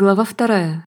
Глава вторая.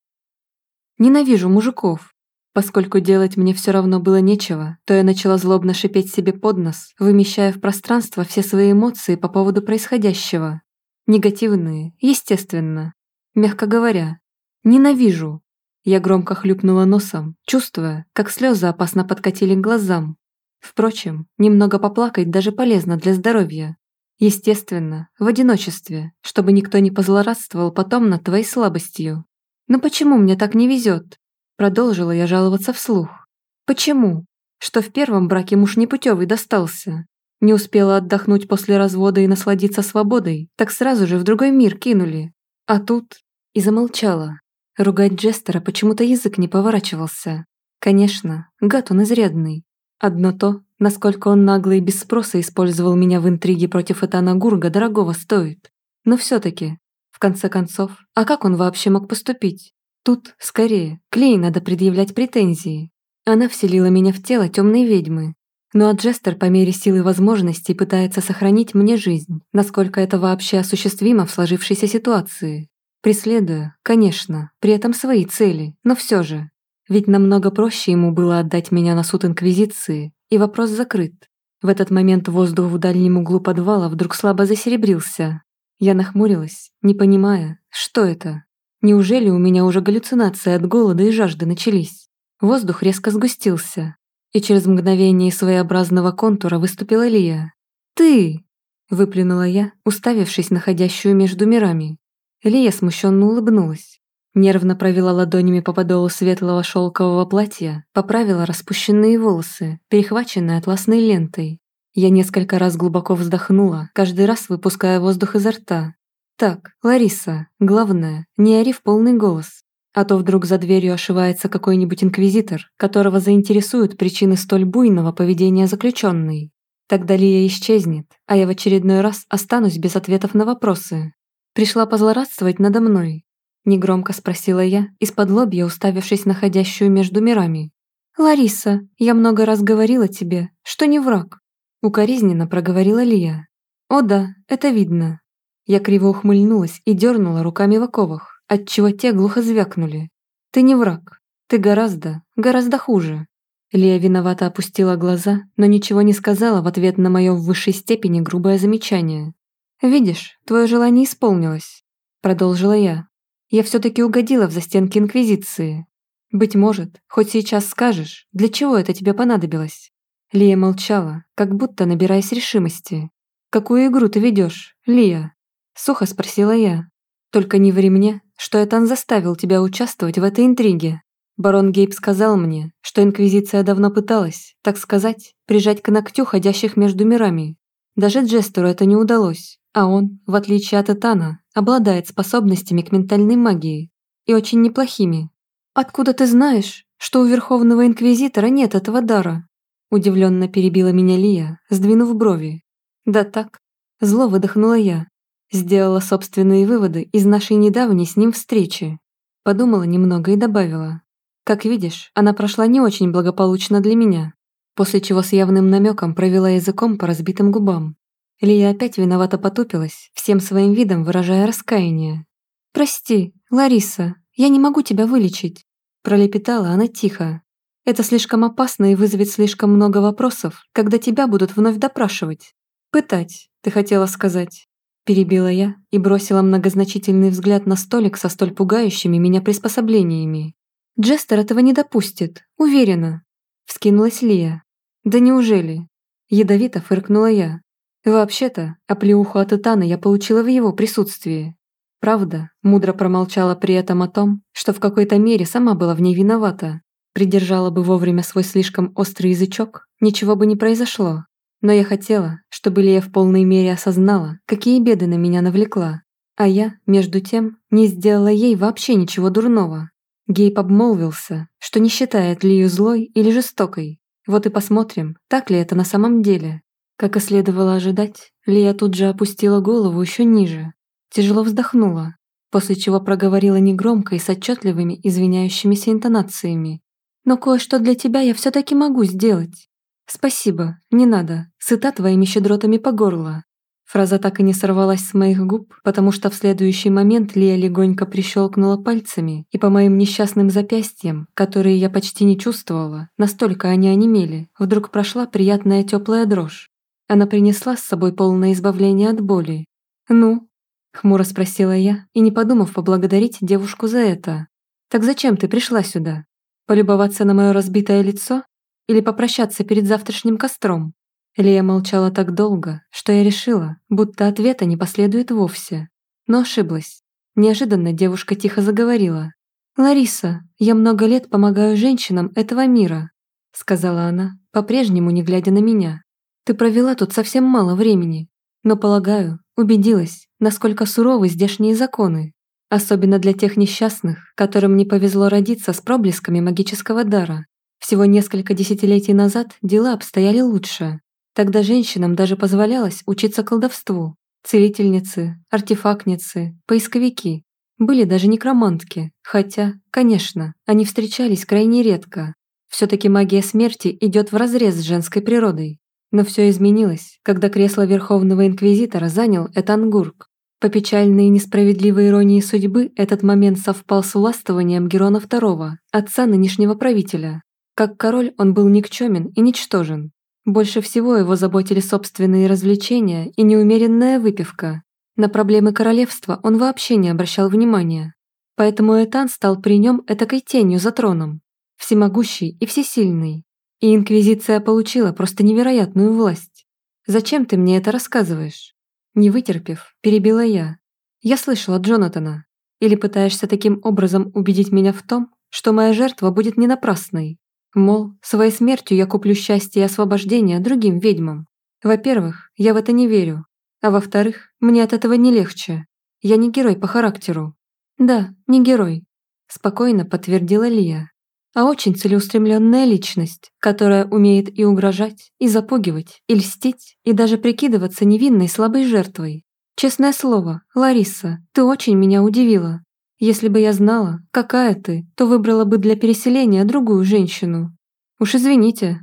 Ненавижу мужиков. Поскольку делать мне все равно было нечего, то я начала злобно шипеть себе под нос, вымещая в пространство все свои эмоции по поводу происходящего. Негативные, естественно. Мягко говоря. Ненавижу. Я громко хлюпнула носом, чувствуя, как слезы опасно подкатили к глазам. Впрочем, немного поплакать даже полезно для здоровья. Естественно, в одиночестве, чтобы никто не позлорадствовал потом над твоей слабостью. Но почему мне так не везет? Продолжила я жаловаться вслух. Почему? Что в первом браке муж непутевый достался. Не успела отдохнуть после развода и насладиться свободой, так сразу же в другой мир кинули. А тут... И замолчала. Ругать Джестера почему-то язык не поворачивался. Конечно, гад он изрядный. Одно то, Насколько он нагло и без спроса использовал меня в интриге против Этана Гурга, дорогого стоит. Но все-таки, в конце концов, а как он вообще мог поступить? Тут, скорее, Клей надо предъявлять претензии. Она вселила меня в тело темной ведьмы. Ну а Джестер по мере силы возможностей пытается сохранить мне жизнь, насколько это вообще осуществимо в сложившейся ситуации. Преследуя, конечно, при этом свои цели, но все же. Ведь намного проще ему было отдать меня на суд Инквизиции, и вопрос закрыт. В этот момент воздух в дальнем углу подвала вдруг слабо засеребрился. Я нахмурилась, не понимая, что это. Неужели у меня уже галлюцинации от голода и жажды начались? Воздух резко сгустился, и через мгновение своеобразного контура выступила Лия. «Ты!» – выплюнула я, уставившись на ходящую между мирами. Лия смущенно улыбнулась. Нервно провела ладонями по подолу светлого шелкового платья, поправила распущенные волосы, перехваченные атласной лентой. Я несколько раз глубоко вздохнула, каждый раз выпуская воздух изо рта. «Так, Лариса, главное, не ори в полный голос, а то вдруг за дверью ошивается какой-нибудь инквизитор, которого заинтересуют причины столь буйного поведения заключенной. Тогда Лия исчезнет, а я в очередной раз останусь без ответов на вопросы. Пришла позлорадствовать надо мной, Негромко спросила я, из-под лобья уставившись на ходящую между мирами. «Лариса, я много раз говорила тебе, что не враг», укоризненно проговорила Лия. «О да, это видно». Я криво ухмыльнулась и дернула руками в оковах, отчего те глухо звякнули. «Ты не враг. Ты гораздо, гораздо хуже». Лия виновато опустила глаза, но ничего не сказала в ответ на мое в высшей степени грубое замечание. «Видишь, твое желание исполнилось», — продолжила я, я все-таки угодила в застенки Инквизиции. Быть может, хоть сейчас скажешь, для чего это тебе понадобилось?» Лия молчала, как будто набираясь решимости. «Какую игру ты ведешь, Лия?» Сухо спросила я. «Только не ври мне, что Этан заставил тебя участвовать в этой интриге. Барон Гейб сказал мне, что Инквизиция давно пыталась, так сказать, прижать к ногтю ходящих между мирами. Даже Джестеру это не удалось, а он, в отличие от Этана, обладает способностями к ментальной магии. И очень неплохими. «Откуда ты знаешь, что у Верховного Инквизитора нет этого дара?» Удивленно перебила меня Лия, сдвинув брови. «Да так». Зло выдохнула я. Сделала собственные выводы из нашей недавней с ним встречи. Подумала немного и добавила. Как видишь, она прошла не очень благополучно для меня. После чего с явным намеком провела языком по разбитым губам. Лия опять виновато потупилась, всем своим видом выражая раскаяние. «Прости, Лариса, я не могу тебя вылечить», пролепетала она тихо. «Это слишком опасно и вызовет слишком много вопросов, когда тебя будут вновь допрашивать. Пытать, ты хотела сказать». Перебила я и бросила многозначительный взгляд на столик со столь пугающими меня приспособлениями. «Джестер этого не допустит, уверена», — вскинулась Лия. «Да неужели?» Ядовито фыркнула я, Вообще-то, оплеуху от Итана я получила в его присутствии. Правда, мудро промолчала при этом о том, что в какой-то мере сама была в ней виновата. Придержала бы вовремя свой слишком острый язычок, ничего бы не произошло. Но я хотела, чтобы Лея в полной мере осознала, какие беды на меня навлекла. А я, между тем, не сделала ей вообще ничего дурного. Гейб обмолвился, что не считает Лию злой или жестокой. Вот и посмотрим, так ли это на самом деле. Как и следовало ожидать, Лия тут же опустила голову еще ниже, тяжело вздохнула, после чего проговорила негромко и с отчетливыми извиняющимися интонациями. «Но кое-что для тебя я все-таки могу сделать. Спасибо, не надо, сыта твоими щедротами по горло». Фраза так и не сорвалась с моих губ, потому что в следующий момент Лия легонько прищелкнула пальцами, и по моим несчастным запястьям, которые я почти не чувствовала, настолько они онемели, вдруг прошла приятная теплая дрожь. Она принесла с собой полное избавление от боли. «Ну?» – хмуро спросила я, и не подумав поблагодарить девушку за это. «Так зачем ты пришла сюда? Полюбоваться на мое разбитое лицо? Или попрощаться перед завтрашним костром?» Лия молчала так долго, что я решила, будто ответа не последует вовсе. Но ошиблась. Неожиданно девушка тихо заговорила. «Лариса, я много лет помогаю женщинам этого мира», сказала она, по-прежнему не глядя на меня. «Ты провела тут совсем мало времени, но, полагаю, убедилась, насколько суровы здешние законы, особенно для тех несчастных, которым не повезло родиться с проблесками магического дара. Всего несколько десятилетий назад дела обстояли лучше, Тогда женщинам даже позволялось учиться колдовству. Целительницы, артефактницы, поисковики. Были даже некромантки, хотя, конечно, они встречались крайне редко. Все-таки магия смерти идет вразрез с женской природой. Но все изменилось, когда кресло Верховного Инквизитора занял Этангург. По печальной и несправедливой иронии судьбы этот момент совпал с уластвованием Герона II, отца нынешнего правителя. Как король он был никчемен и ничтожен, больше всего его заботили собственные развлечения и неумеренная выпивка. На проблемы королевства он вообще не обращал внимания. Поэтому Этан стал при нем этакой тенью за троном. Всемогущий и всесильный. И Инквизиция получила просто невероятную власть. «Зачем ты мне это рассказываешь?» Не вытерпев, перебила я. «Я слышала Джонатана. Или пытаешься таким образом убедить меня в том, что моя жертва будет не напрасной?» Мол, своей смертью я куплю счастье и освобождение другим ведьмам. Во-первых, я в это не верю. А во-вторых, мне от этого не легче. Я не герой по характеру. Да, не герой. Спокойно подтвердила Лия. А очень целеустремленная личность, которая умеет и угрожать, и запугивать, и льстить, и даже прикидываться невинной слабой жертвой. Честное слово, Лариса, ты очень меня удивила. Если бы я знала, какая ты, то выбрала бы для переселения другую женщину. Уж извините.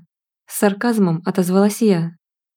С сарказмом отозвалась я.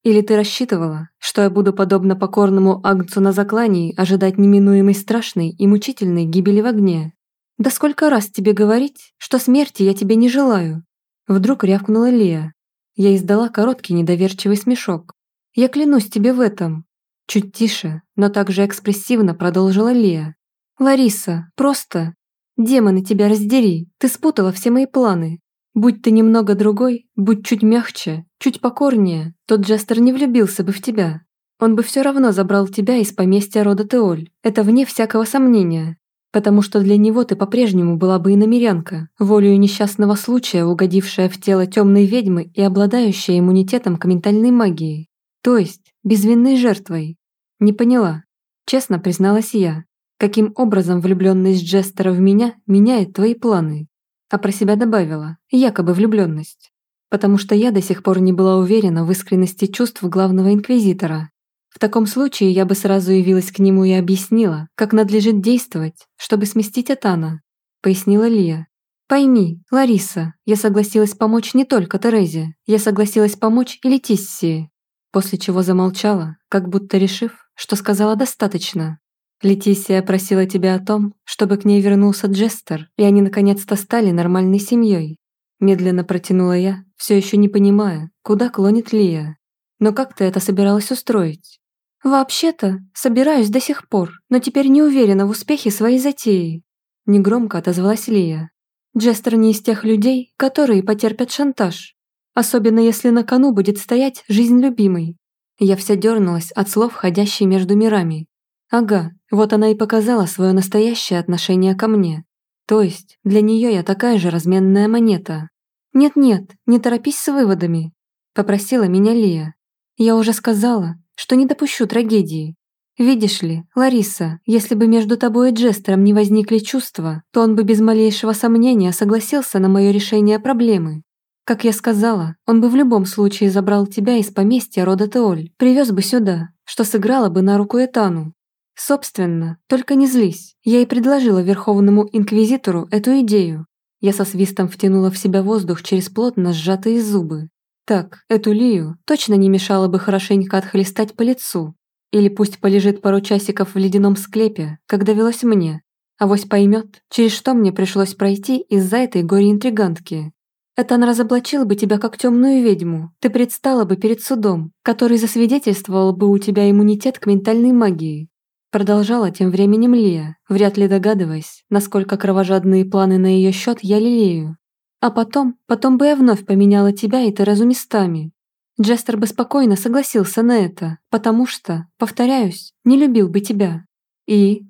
Или ты рассчитывала, что я буду подобно покорному агнцу на заклании ожидать неминуемой страшной и мучительной гибели в огне? Да сколько раз тебе говорить, что смерти я тебе не желаю? Вдруг рявкнула Лия. Я издала короткий недоверчивый смешок. Я клянусь тебе в этом. Чуть тише, но также экспрессивно продолжила Лия. «Лариса, просто... Демоны тебя раздери, ты спутала все мои планы. Будь ты немного другой, будь чуть мягче, чуть покорнее, тот Джестер не влюбился бы в тебя. Он бы все равно забрал тебя из поместья рода Теоль, это вне всякого сомнения. Потому что для него ты по-прежнему была бы иномерянка, волею несчастного случая, угодившая в тело темной ведьмы и обладающая иммунитетом к ментальной магии. То есть, безвинной жертвой. Не поняла. Честно призналась я. Каким образом влюбленность Джестера в меня меняет твои планы? А про себя добавила, якобы влюбленность. Потому что я до сих пор не была уверена в искренности чувств главного инквизитора. В таком случае я бы сразу явилась к нему и объяснила, как надлежит действовать, чтобы сместить Атана, пояснила Лия. Пойми, Лариса, я согласилась помочь не только Терезе, я согласилась помочь и Летиссии. После чего замолчала, как будто решив, что сказала достаточно. Летисия просила тебя о том, чтобы к ней вернулся Джестер, и они наконец-то стали нормальной семьей. Медленно протянула я, все еще не понимая, куда клонит Лия. Но как ты это собиралась устроить? Вообще-то, собираюсь до сих пор, но теперь не уверена в успехе своей затеи. Негромко отозвалась Лия. Джестер не из тех людей, которые потерпят шантаж. Особенно если на кону будет стоять жизнь любимой. Я вся дернулась от слов, ходящей между мирами, Ага, вот она и показала свое настоящее отношение ко мне. То есть, для нее я такая же разменная монета. «Нет-нет, не торопись с выводами», – попросила меня Лия. «Я уже сказала, что не допущу трагедии. Видишь ли, Лариса, если бы между тобой и Джестером не возникли чувства, то он бы без малейшего сомнения согласился на мое решение проблемы. Как я сказала, он бы в любом случае забрал тебя из поместья рода Теоль, привез бы сюда, что сыграло бы на руку Этану. Собственно, только не злись. Я и предложила Верховному Инквизитору эту идею. Я со свистом втянула в себя воздух через плотно сжатые зубы. Так, эту Лию точно не мешало бы хорошенько отхлестать по лицу. Или пусть полежит пару часиков в ледяном склепе, как довелось мне. Авось поймет, через что мне пришлось пройти из-за этой горе-интригантки. Этан разоблачил бы тебя как темную ведьму, ты предстала бы перед судом, который засвидетельствовал бы у тебя иммунитет к ментальной магии. Продолжала тем временем Лия, вряд ли догадываясь, насколько кровожадные планы на ее счет я лелею. А потом, потом бы я вновь поменяла тебя и Терезу местами. Джестер бы спокойно согласился на это, потому что, повторяюсь, не любил бы тебя. И...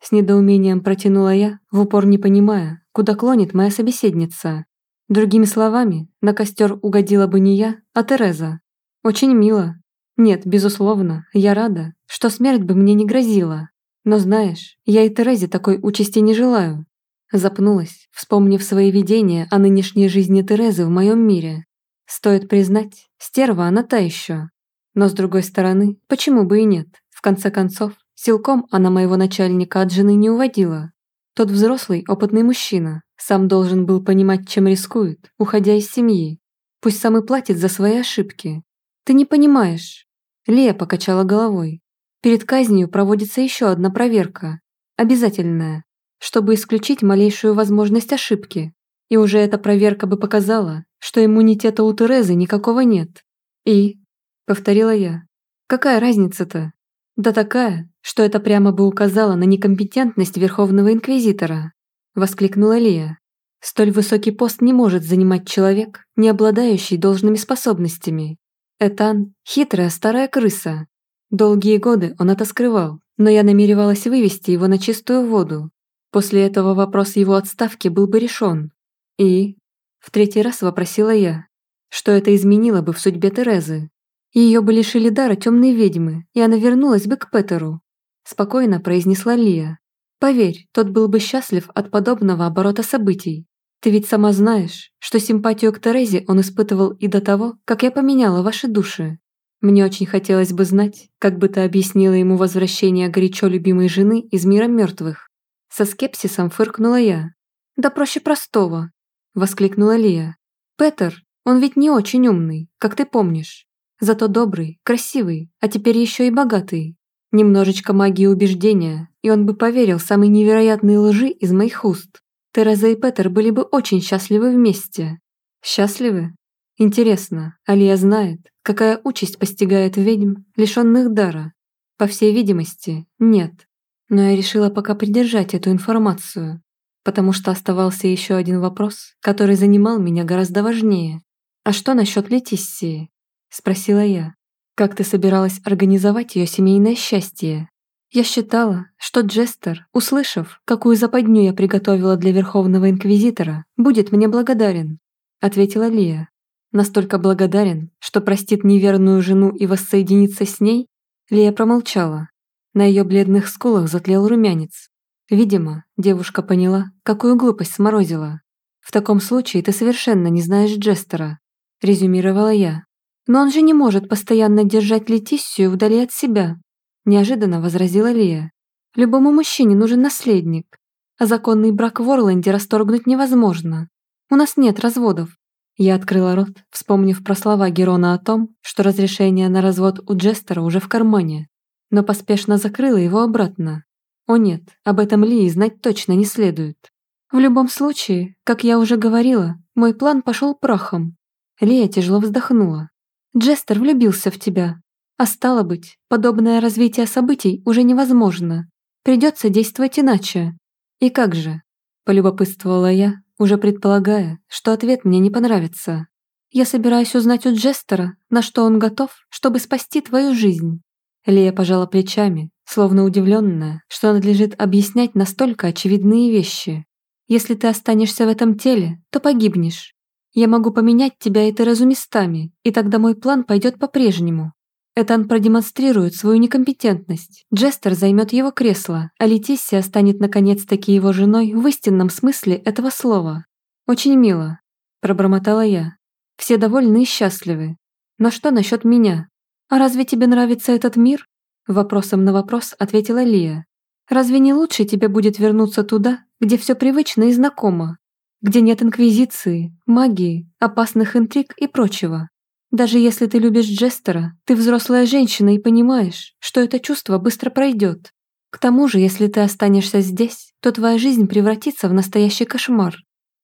С недоумением протянула я, в упор не понимая, куда клонит моя собеседница. Другими словами, на костер угодила бы не я, а Тереза. Очень мило. Нет, безусловно, я рада, что смерть бы мне не грозила. Но знаешь, я и Терезе такой участи не желаю. Запнулась, вспомнив свои видения о нынешней жизни Терезы в моем мире. Стоит признать, стерва она та еще. Но с другой стороны, почему бы и нет? В конце концов, силком она моего начальника от жены не уводила. Тот взрослый, опытный мужчина, сам должен был понимать, чем рискует, уходя из семьи. Пусть сам и платит за свои ошибки. Ты не понимаешь. Лея покачала головой. Перед казнью проводится еще одна проверка. Обязательная. Чтобы исключить малейшую возможность ошибки. И уже эта проверка бы показала, что иммунитета у Терезы никакого нет. И... Повторила я. Какая разница-то? Да такая, что это прямо бы указало на некомпетентность Верховного Инквизитора воскликнула Лия. Столь высокий пост не может занимать человек, не обладающий должными способностями. Этан – хитрая старая крыса. Долгие годы он это скрывал, но я намеревалась вывести его на чистую воду. После этого вопрос его отставки был бы решен. И... В третий раз вопросила я, что это изменило бы в судьбе Терезы. Ее бы лишили дара темной ведьмы, и она вернулась бы к Петеру. Спокойно произнесла Лия. Поверь, тот был бы счастлив от подобного оборота событий. Ты ведь сама знаешь, что симпатию к Терезе он испытывал и до того, как я поменяла ваши души. Мне очень хотелось бы знать, как бы ты объяснила ему возвращение горячо любимой жены из мира мертвых. Со скепсисом фыркнула я. «Да проще простого», – воскликнула Лия. «Петер, он ведь не очень умный, как ты помнишь. Зато добрый, красивый, а теперь еще и богатый. Немножечко магии убеждения, и он бы поверил самой невероятной лжи из моих уст. Тереза и Петер были бы очень счастливы вместе. Счастливы? Интересно, Алия знает, какая участь постигает ведьм, лишенных дара? По всей видимости, нет. Но я решила пока придержать эту информацию, потому что оставался еще один вопрос, который занимал меня гораздо важнее. «А что насчет Летиссии?» – спросила я. Как ты собиралась организовать ее семейное счастье? Я считала, что Джестер, услышав, какую западню я приготовила для Верховного Инквизитора, будет мне благодарен, ответила Лия. Настолько благодарен, что простит неверную жену и воссоединится с ней? Лия промолчала. На ее бледных скулах затлел румянец. Видимо, девушка поняла, какую глупость сморозила. «В таком случае ты совершенно не знаешь Джестера», – резюмировала я. «Но он же не может постоянно держать Летиссию вдали от себя», неожиданно возразила Лия. «Любому мужчине нужен наследник, а законный брак в Орланде расторгнуть невозможно. У нас нет разводов». Я открыла рот, вспомнив про слова Герона о том, что разрешение на развод у Джестера уже в кармане, но поспешно закрыла его обратно. О нет, об этом Лии знать точно не следует. В любом случае, как я уже говорила, мой план пошел прахом. Лия тяжело вздохнула. Джестер влюбился в тебя. А стало быть, подобное развитие событий уже невозможно. Придется действовать иначе. И как же? Полюбопытствовала я, уже предполагая, что ответ мне не понравится. Я собираюсь узнать у Джестера, на что он готов, чтобы спасти твою жизнь. Лия пожала плечами, словно удивленная, что надлежит объяснять настолько очевидные вещи. Если ты останешься в этом теле, то погибнешь. Я могу поменять тебя и Терезу местами, и тогда мой план пойдет по-прежнему. Этан продемонстрирует свою некомпетентность. Джестер займет его кресло, а Летиссия станет наконец-таки его женой в истинном смысле этого слова. Очень мило, пробормотала я. Все довольны и счастливы. Но что насчет меня? А разве тебе нравится этот мир? Вопросом на вопрос ответила Лия. Разве не лучше тебе будет вернуться туда, где все привычно и знакомо, где нет инквизиции, магии, опасных интриг и прочего. Даже если ты любишь Джестера, ты взрослая женщина и понимаешь, что это чувство быстро пройдет. К тому же, если ты останешься здесь, то твоя жизнь превратится в настоящий кошмар.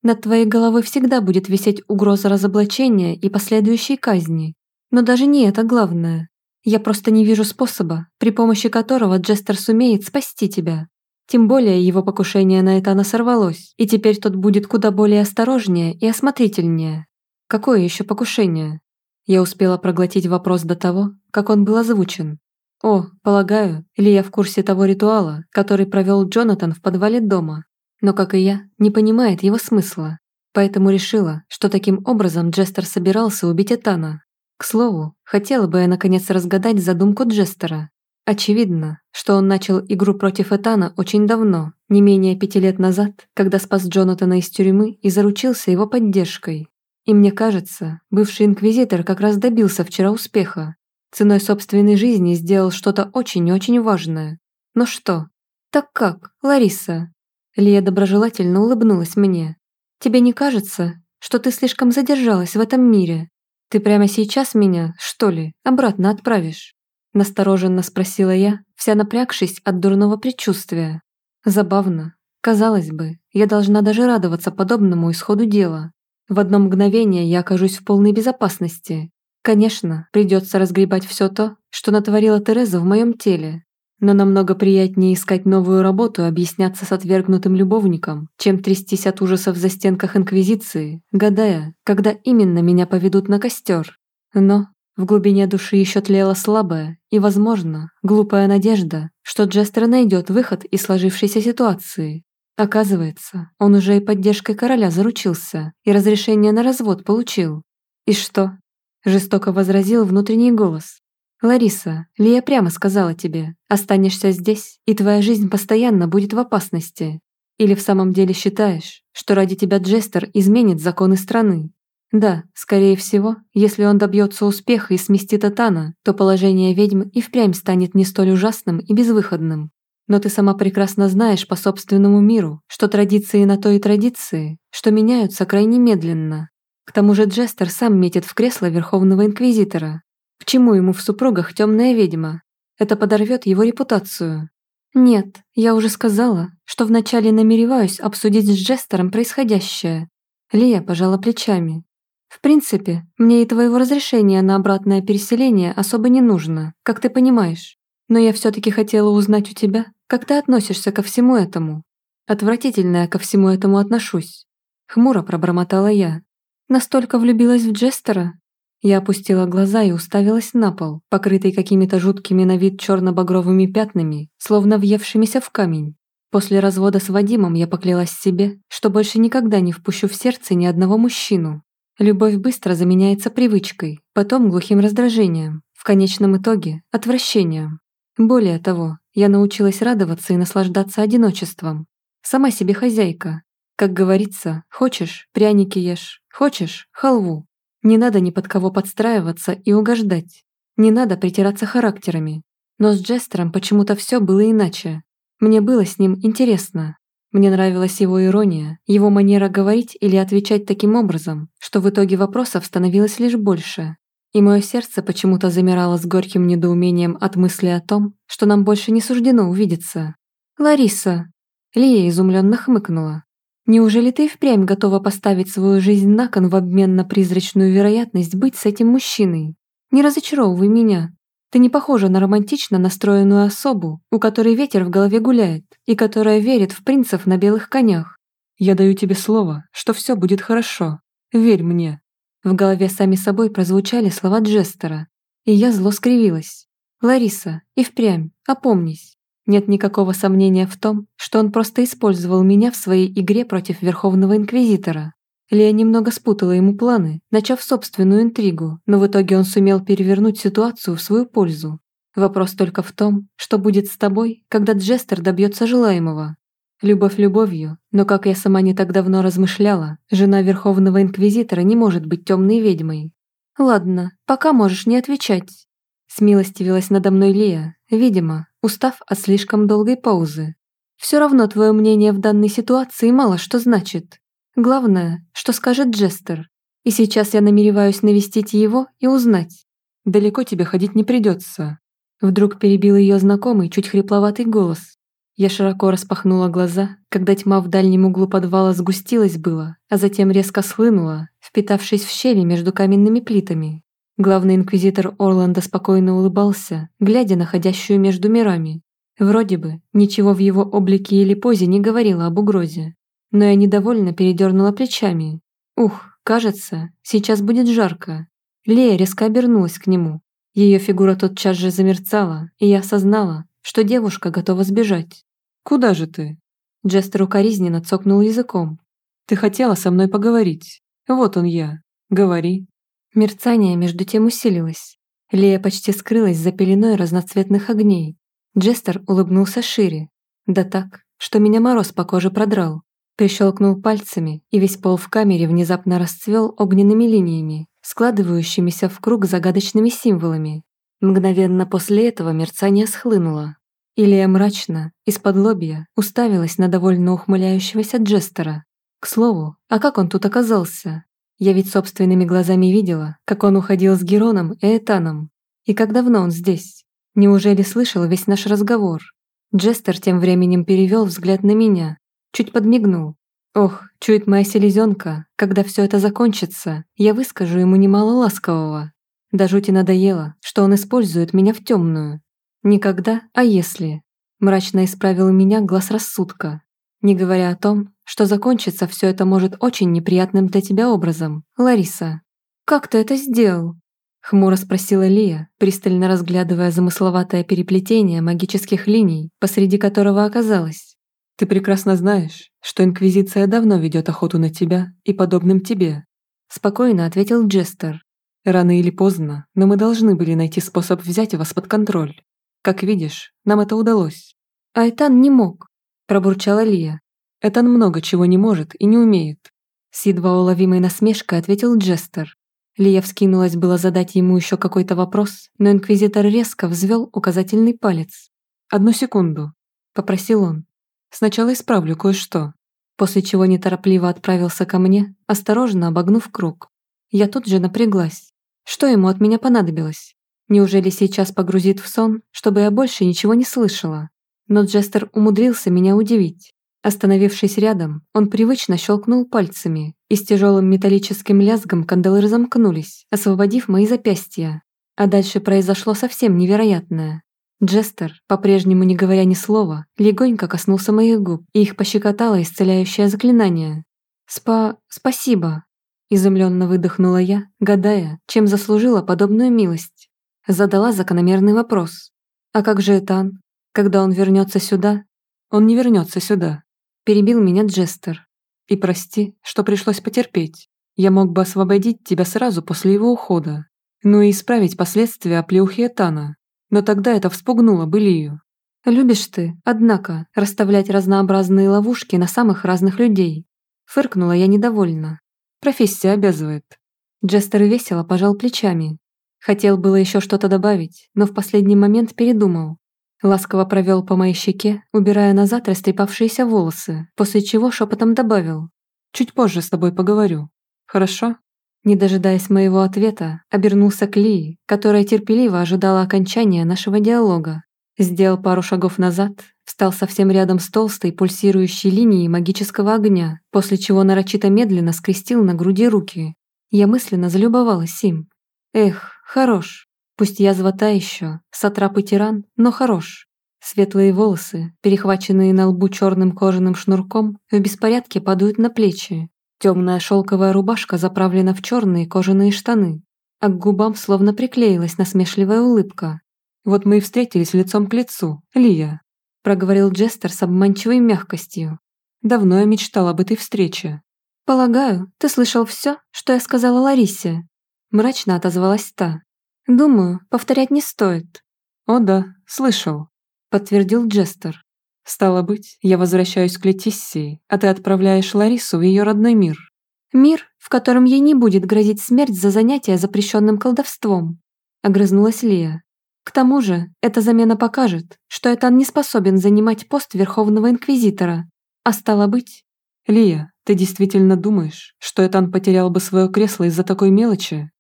Над твоей головой всегда будет висеть угроза разоблачения и последующей казни. Но даже не это главное. Я просто не вижу способа, при помощи которого Джестер сумеет спасти тебя. Тем более его покушение на Этана сорвалось, и теперь тот будет куда более осторожнее и осмотрительнее. Какое еще покушение? Я успела проглотить вопрос до того, как он был озвучен. О, полагаю, или я в курсе того ритуала, который провел Джонатан в подвале дома. Но, как и я, не понимает его смысла. Поэтому решила, что таким образом Джестер собирался убить Этана. К слову, хотела бы я наконец разгадать задумку Джестера. Очевидно, что он начал игру против Этана очень давно, не менее пяти лет назад, когда спас Джонатана из тюрьмы и заручился его поддержкой. И мне кажется, бывший инквизитор как раз добился вчера успеха. Ценой собственной жизни сделал что-то очень-очень важное. Но что? Так как, Лариса? Лия доброжелательно улыбнулась мне. Тебе не кажется, что ты слишком задержалась в этом мире? Ты прямо сейчас меня, что ли, обратно отправишь? Настороженно спросила я, вся напрягшись от дурного предчувствия. Забавно. Казалось бы, я должна даже радоваться подобному исходу дела. В одно мгновение я окажусь в полной безопасности. Конечно, придется разгребать все то, что натворила Тереза в моем теле. Но намного приятнее искать новую работу объясняться с отвергнутым любовником, чем трястись от ужасов за стенках Инквизиции, гадая, когда именно меня поведут на костер. Но в глубине души еще тлела слабая и, возможно, глупая надежда, что Джестер найдет выход из сложившейся ситуации. Оказывается, он уже и поддержкой короля заручился, и разрешение на развод получил. И что? Жестоко возразил внутренний голос. «Лариса, Лия прямо сказала тебе, останешься здесь, и твоя жизнь постоянно будет в опасности. Или в самом деле считаешь, что ради тебя Джестер изменит законы страны? Да, скорее всего, если он добьется успеха и сместит Атана, то положение ведьм и впрямь станет не столь ужасным и безвыходным. Но ты сама прекрасно знаешь по собственному миру, что традиции на то и традиции, что меняются крайне медленно. К тому же Джестер сам метит в кресло Верховного Инквизитора. Чему ему в супругах темная ведьма? Это подорвет его репутацию. Нет, я уже сказала, что вначале намереваюсь обсудить с Джестером происходящее. Лия пожала плечами. В принципе, мне и твоего разрешения на обратное переселение особо не нужно, как ты понимаешь. Но я все-таки хотела узнать у тебя, как ты относишься ко всему этому? Отвратительно я ко всему этому отношусь. Хмуро пробормотала я. Настолько влюбилась в Джестера? Я опустила глаза и уставилась на пол, покрытый какими-то жуткими на вид черно-багровыми пятнами, словно въевшимися в камень. После развода с Вадимом я поклялась себе, что больше никогда не впущу в сердце ни одного мужчину. Любовь быстро заменяется привычкой, потом глухим раздражением, в конечном итоге – отвращением. Более того, я научилась радоваться и наслаждаться одиночеством. Сама себе хозяйка. Как говорится, хочешь – пряники ешь, хочешь – халву. Не надо ни под кого подстраиваться и угождать. Не надо притираться характерами. Но с Джестером почему-то все было иначе. Мне было с ним интересно. Мне нравилась его ирония, его манера говорить или отвечать таким образом, что в итоге вопросов становилось лишь больше. И мое сердце почему-то замирало с горьким недоумением от мысли о том, что нам больше не суждено увидеться. «Лариса!» Лия изумленно хмыкнула. «Неужели ты впрямь готова поставить свою жизнь на кон в обмен на призрачную вероятность быть с этим мужчиной? Не разочаровывай меня. Ты не похожа на романтично настроенную особу, у которой ветер в голове гуляет и которая верит в принцев на белых конях. Я даю тебе слово, что все будет хорошо. Верь мне». В голове сами собой прозвучали слова Джестера, и я зло скривилась. «Лариса, и впрямь, опомнись. Нет никакого сомнения в том, что он просто использовал меня в своей игре против Верховного Инквизитора. Лея немного спутала ему планы, начав собственную интригу, но в итоге он сумел перевернуть ситуацию в свою пользу. Вопрос только в том, что будет с тобой, когда Джестер добьется желаемого. Любовь любовью, но, как я сама не так давно размышляла, жена Верховного Инквизитора не может быть темной ведьмой. «Ладно, пока можешь не отвечать». Смилостивилась надо мной Лия, видимо, устав от слишком долгой паузы. «Все равно твое мнение в данной ситуации мало что значит. Главное, что скажет Джестер. И сейчас я намереваюсь навестить его и узнать. Далеко тебе ходить не придется. Вдруг перебил ее знакомый, чуть хрипловатый голос. Я широко распахнула глаза, когда тьма в дальнем углу подвала сгустилась было, а затем резко схлынула, впитавшись в щели между каменными плитами. Главный инквизитор Орландо спокойно улыбался, глядя на ходящую между мирами. Вроде бы, ничего в его облике или позе не говорило об угрозе. Но я недовольно передернула плечами. Ух, кажется, сейчас будет жарко. Лея резко обернулась к нему. Ее фигура тотчас же замерцала, и я осознала, что девушка готова сбежать. «Куда же ты?» Джестер укоризненно цокнул языком. «Ты хотела со мной поговорить. Вот он я. Говори». Мерцание между тем усилилось. Лея почти скрылась за пеленой разноцветных огней. Джестер улыбнулся шире. Да так, что меня мороз по коже продрал. Прищелкнул пальцами, и весь пол в камере внезапно расцвел огненными линиями, складывающимися в круг загадочными символами. Мгновенно после этого мерцание схлынуло. Илья мрачно, из-под лобья, уставилась на довольно ухмыляющегося Джестера. К слову, а как он тут оказался? Я ведь собственными глазами видела, как он уходил с Героном и Этаном. И как давно он здесь? Неужели слышал весь наш разговор? Джестер тем временем перевел взгляд на меня, чуть подмигнул. Ох, чует моя селезенка, когда все это закончится, я выскажу ему немало ласкового. До жути надоело, что он использует меня в темную. Никогда, а если? Мрачно исправил меня глаз рассудка. Не говоря о том, что закончится все это может очень неприятным для тебя образом, Лариса. «Как ты это сделал?» Хмуро спросила Лия, пристально разглядывая замысловатое переплетение магических линий, посреди которого оказалась. «Ты прекрасно знаешь, что Инквизиция давно ведет охоту на тебя и подобным тебе», спокойно ответил Джестер. «Рано или поздно, но мы должны были найти способ взять вас под контроль. Как видишь, нам это удалось». «Айтан не мог», пробурчала Лия. Этан много чего не может и не умеет. С едва уловимой насмешкой ответил Джестер. Лия вскинулась было задать ему еще какой-то вопрос, но инквизитор резко взвел указательный палец. «Одну секунду», — попросил он. «Сначала исправлю кое-что». После чего неторопливо отправился ко мне, осторожно обогнув круг. Я тут же напряглась. Что ему от меня понадобилось? Неужели сейчас погрузит в сон, чтобы я больше ничего не слышала? Но Джестер умудрился меня удивить. Остановившись рядом, он привычно щелкнул пальцами, и с тяжелым металлическим лязгом кандалы разомкнулись, освободив мои запястья. А дальше произошло совсем невероятное. Джестер, по-прежнему не говоря ни слова, легонько коснулся моих губ, и их пощекотало исцеляющее заклинание. «Спа... спасибо!» Изумленно выдохнула я, гадая, чем заслужила подобную милость. Задала закономерный вопрос. «А как же Этан? Когда он вернется сюда?» «Он не вернется сюда», Перебил меня Джестер. И прости, что пришлось потерпеть. Я мог бы освободить тебя сразу после его ухода. Ну и исправить последствия оплеухи Этана. Но тогда это вспугнуло бы Лию. Любишь ты, однако, расставлять разнообразные ловушки на самых разных людей. Фыркнула я недовольно. Профессия обязывает. Джестер весело пожал плечами. Хотел было еще что-то добавить, но в последний момент передумал. Ласково провел по моей щеке, убирая назад растрепавшиеся волосы, после чего шепотом добавил. «Чуть позже с тобой поговорю. Хорошо?» Не дожидаясь моего ответа, обернулся к Лии, которая терпеливо ожидала окончания нашего диалога. Сделал пару шагов назад, встал совсем рядом с толстой пульсирующей линией магического огня, после чего нарочито медленно скрестил на груди руки. Я мысленно залюбовалась им. Эх, хорош. Пусть язва та еще, сатрап и тиран, но хорош. Светлые волосы, перехваченные на лбу черным кожаным шнурком, в беспорядке падают на плечи. Темная шелковая рубашка заправлена в черные кожаные штаны, а к губам словно приклеилась насмешливая улыбка. «Вот мы и встретились лицом к лицу, Лия», проговорил Джестер с обманчивой мягкостью. «Давно я мечтал об этой встрече». «Полагаю, ты слышал все, что я сказала Ларисе?» Мрачно отозвалась та. «Думаю, повторять не стоит». «О да, слышал», — подтвердил Джестер. «Стало быть, я возвращаюсь к Летиссии, а ты отправляешь Ларису в ее родной мир». «Мир, в котором ей не будет грозить смерть за занятие запрещенным колдовством», — огрызнулась Лия. «К тому же, эта замена покажет, что Этан не способен занимать пост Верховного Инквизитора. А стало быть...» «Лия, Ты действительно думаешь, что Этан потерял бы свое кресло из-за такой мелочи?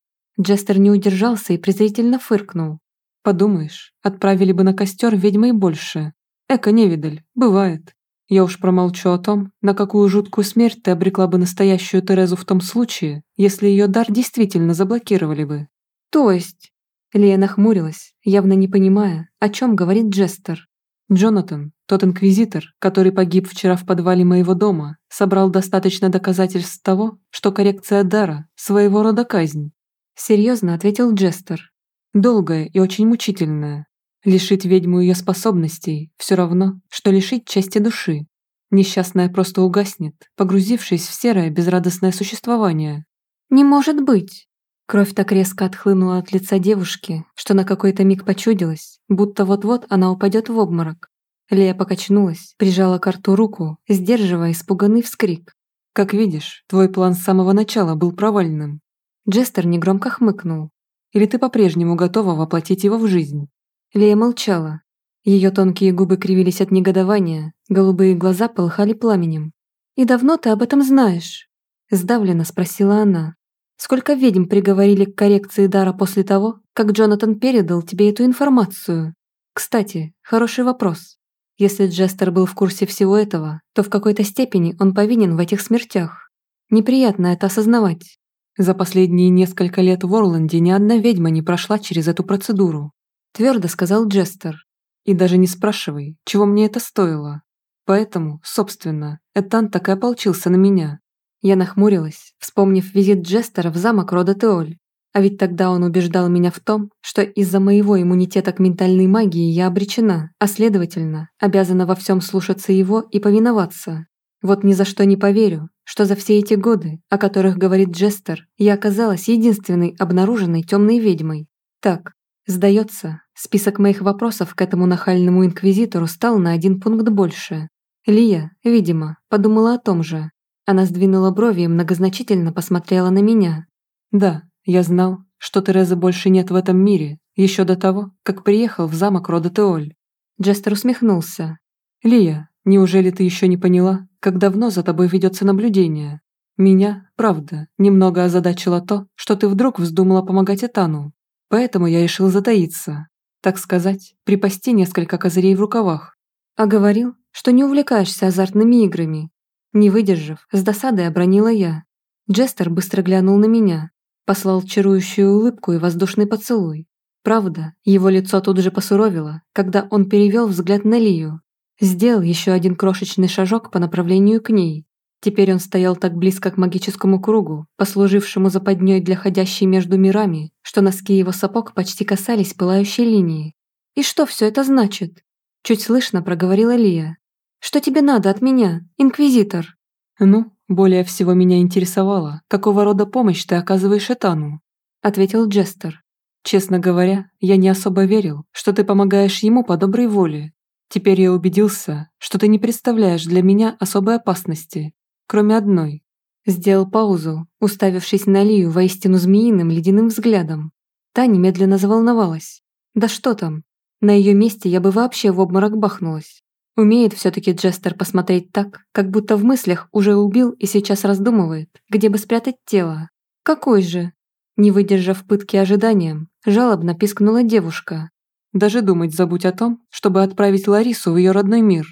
Джестер не удержался и презрительно фыркнул. Подумаешь, отправили бы на костер ведьмой больше. Эко-невидаль, бывает. Я уж промолчу о том, на какую жуткую смерть ты обрекла бы настоящую Терезу в том случае, если ее дар действительно заблокировали бы. То есть? Лия нахмурилась, явно не понимая, о чем говорит Джестер. Джонатан, тот инквизитор, который погиб вчера в подвале моего дома, собрал достаточно доказательств того, что коррекция дара – своего рода казнь. Серьезно ответил Джестер. Долгая и очень мучительная. Лишить ведьму ее способностей – все равно, что лишить части души. Несчастная просто угаснет, погрузившись в серое безрадостное существование. «Не может быть!» Кровь так резко отхлынула от лица девушки, что на какой-то миг почудилась, будто вот-вот она упадет в обморок. Лея покачнулась, прижала к рту руку, сдерживая испуганный вскрик. «Как видишь, твой план с самого начала был провальным». Джестер негромко хмыкнул. «Или ты по-прежнему готова воплотить его в жизнь?» Лея молчала. Ее тонкие губы кривились от негодования, голубые глаза полыхали пламенем. «И давно ты об этом знаешь?» Сдавленно спросила она. «Сколько ведьм приговорили к коррекции дара после того, как Джонатан передал тебе эту информацию? Кстати, хороший вопрос. Если Джестер был в курсе всего этого, то в какой-то степени он повинен в этих смертях. Неприятно это осознавать. За последние несколько лет в Орланде ни одна ведьма не прошла через эту процедуру. Твердо сказал Джестер. И даже не спрашивай, чего мне это стоило. Поэтому, собственно, Этан так и ополчился на меня. Я нахмурилась, вспомнив визит Джестера в замок рода Теоль. А ведь тогда он убеждал меня в том, что из-за моего иммунитета к ментальной магии я обречена, а следовательно, обязана во всем слушаться его и повиноваться. Вот ни за что не поверю, что за все эти годы, о которых говорит Джестер, я оказалась единственной обнаруженной темной ведьмой. Так, сдается, список моих вопросов к этому нахальному инквизитору стал на один пункт больше. Лия, видимо, подумала о том же. Она сдвинула брови и многозначительно посмотрела на меня. «Да, я знал, что Терезы больше нет в этом мире, еще до того, как приехал в замок рода Теоль. Джестер усмехнулся. «Лия, неужели ты еще не поняла, как давно за тобой ведется наблюдение? Меня, правда, немного озадачило то, что ты вдруг вздумала помогать Этану. Поэтому я решил затаиться. Так сказать, припасти несколько козырей в рукавах. А говорил, что не увлекаешься азартными играми. Не выдержав, с досадой обронила я. Джестер быстро глянул на меня, Послал чарующую улыбку и воздушный поцелуй. Правда, его лицо тут же посуровило, когда он перевел взгляд на Лию. Сделал еще один крошечный шажок по направлению к ней. Теперь он стоял так близко к магическому кругу, послужившему западней для ходящей между мирами, что носки его сапог почти касались пылающей линии. «И что все это значит?» Чуть слышно проговорила Лия. «Что тебе надо от меня, инквизитор?» «Ну, более всего меня интересовало, какого рода помощь ты оказываешь Этану?» ответил Джестер. «Честно говоря, я не особо верил, что ты помогаешь ему по доброй воле. Теперь я убедился, что ты не представляешь для меня особой опасности, кроме одной». Сделал паузу, уставившись на Лию воистину змеиным ледяным взглядом. Та немедленно заволновалась. Да что там? На ее месте я бы вообще в обморок бахнулась. Умеет все-таки Джестер посмотреть так, как будто в мыслях уже убил и сейчас раздумывает, где бы спрятать тело. Какой же? Не выдержав пытки ожиданием, жалобно пискнула девушка. Даже думать забудь о том, чтобы отправить Ларису в ее родной мир.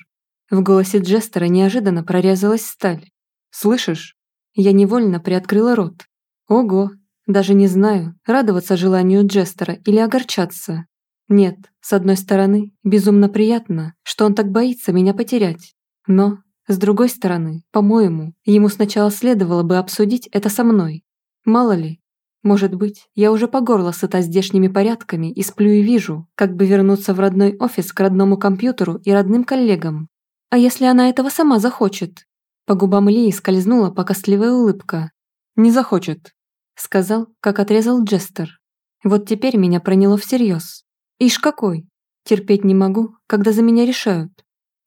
В голосе Джестера неожиданно прорезалась сталь. «Слышишь?» Я невольно приоткрыла рот. Ого, даже не знаю, радоваться желанию Джестера или огорчаться. Нет, с одной стороны, безумно приятно, что он так боится меня потерять. Но, с другой стороны, по-моему, ему сначала следовало бы обсудить это со мной. Мало ли, может быть, я уже по горло сыта здешними порядками и сплю и вижу, как бы вернуться в родной офис к родному компьютеру и родным коллегам. А если она этого сама захочет? По губам Лии скользнула покостливая улыбка. «Не захочет», — сказал, как отрезал Джестер. Вот теперь меня проняло всерьез. Ишь какой! Терпеть не могу, когда за меня решают.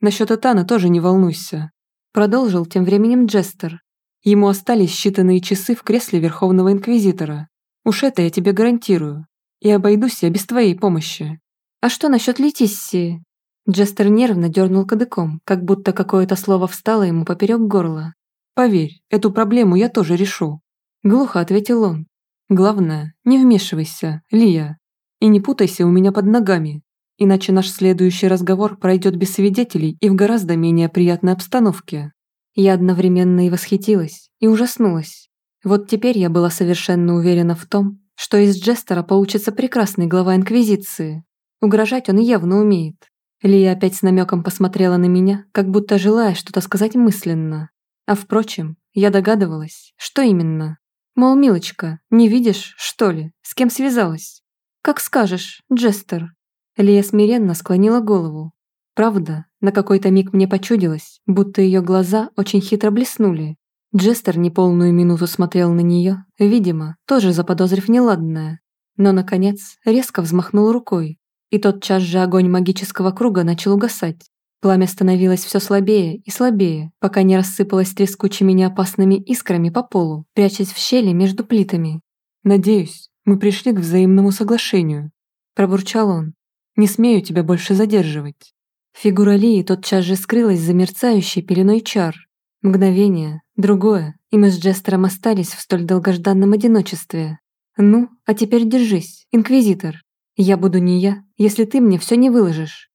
Насчет Этана тоже не волнуйся. Продолжил тем временем Джестер. Ему остались считанные часы в кресле Верховного Инквизитора. Уж это я тебе гарантирую. И обойдусь я без твоей помощи. А что насчет Летиссии? Джестер нервно дернул кадыком, как будто какое-то слово встало ему поперек горла. Поверь, эту проблему я тоже решу. Глухо ответил он. Главное, не вмешивайся, Лия. И не путайся у меня под ногами, иначе наш следующий разговор пройдет без свидетелей и в гораздо менее приятной обстановке. Я одновременно и восхитилась, и ужаснулась. Вот теперь я была совершенно уверена в том, что из Джестера получится прекрасный глава Инквизиции. Угрожать он явно умеет. Лия опять с намеком посмотрела на меня, как будто желая что-то сказать мысленно. А впрочем, я догадывалась, что именно. Мол, милочка, не видишь, что ли, с кем связалась? Как скажешь, Джестер. Лия смиренно склонила голову. Правда, на какой-то миг мне почудилось, будто ее глаза очень хитро блеснули. Джестер неполную минуту смотрел на нее, видимо, тоже заподозрив неладное. Но, наконец, резко взмахнул рукой, и тотчас же огонь магического круга начал угасать. Пламя становилось все слабее и слабее, пока не рассыпалось трескучими неопасными искрами по полу, прячась в щели между плитами. «Надеюсь, мы пришли к взаимному соглашению», – пробурчал он. «Не смею тебя больше задерживать». Фигура Лии тотчас же скрылась за мерцающей пеленой чар. Мгновение, другое, и мы с Джестером остались в столь долгожданном одиночестве. «Ну, а теперь держись, Инквизитор. Я буду не я, если ты мне все не выложишь».